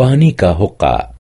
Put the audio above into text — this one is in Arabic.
पानी का हुक्का